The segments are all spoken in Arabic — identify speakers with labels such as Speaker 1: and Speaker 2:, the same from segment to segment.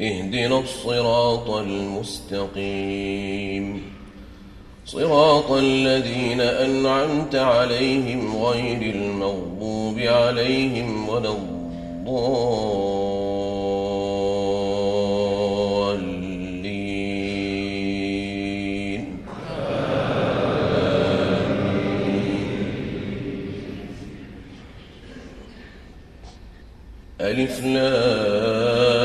Speaker 1: اهدنا الصراط المستقيم. صراط الذين أنعمت عليهم غير المغضوب عليهم ولا الضالين. ألف لام.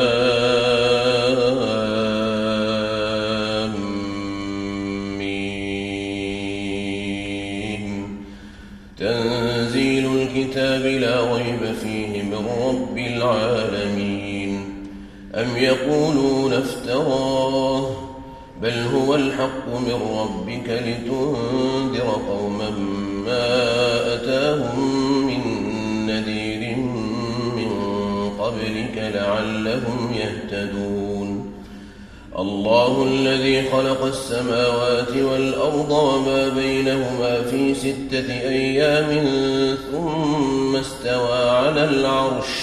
Speaker 1: يقولون افتراه بل هو الحق من ربك لتنذر قوما ما أتاهم من نذير من قبلك لعلهم يهتدون. الله الذي خلق السماوات والأرض وما بينهما في ستة أيام ثم استوى على العرش.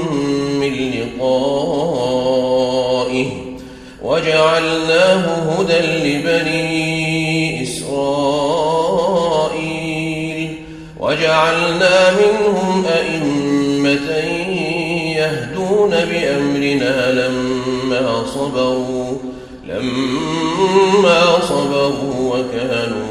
Speaker 1: من لقائه وجعلناه هدى لبني إسرائيل وجعلنا منهم أئمة يهدون بأمرنا لما صبروا لما صبروا وكانوا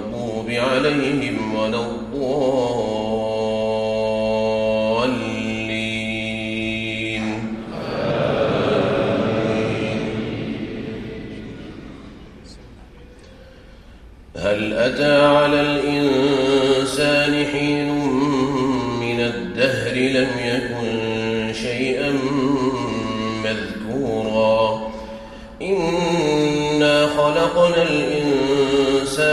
Speaker 1: عليهم ولا الضالين. هل أتى على الإنسان حين من الدهر لم يكن شيئا مذكورا؟ إنا خلقنا الإنسان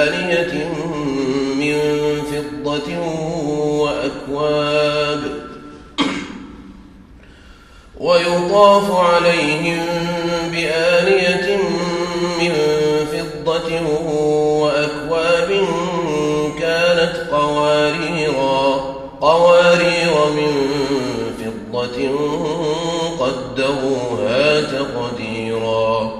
Speaker 1: بآنية من فضة وأكواب ويطاف عليهم بآنية من فضة وأكواب كانت قواريرا قوارير من فضة قدروها تقديرا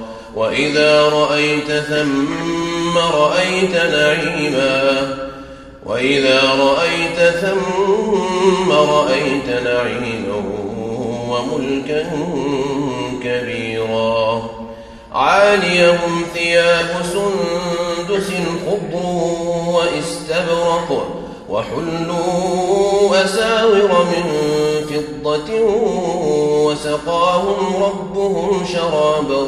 Speaker 1: وإذا رأيت ثم رأيت نعيما وإذا رأيت ثم رأيت نعيما وملكا كبيرا عاليهم ثياب سندس خضر واستبرق وحلوا أساور من فضة وسقاهم ربهم شرابا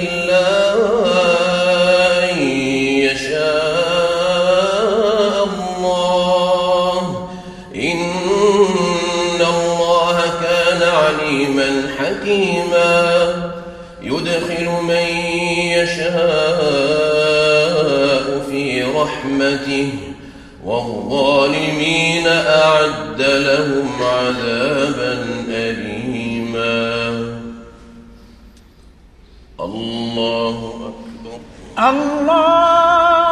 Speaker 1: عليما حكيما يدخل من يشاء في رحمته والظالمين أعد لهم عذابا أليما. الله أكبر.
Speaker 2: الله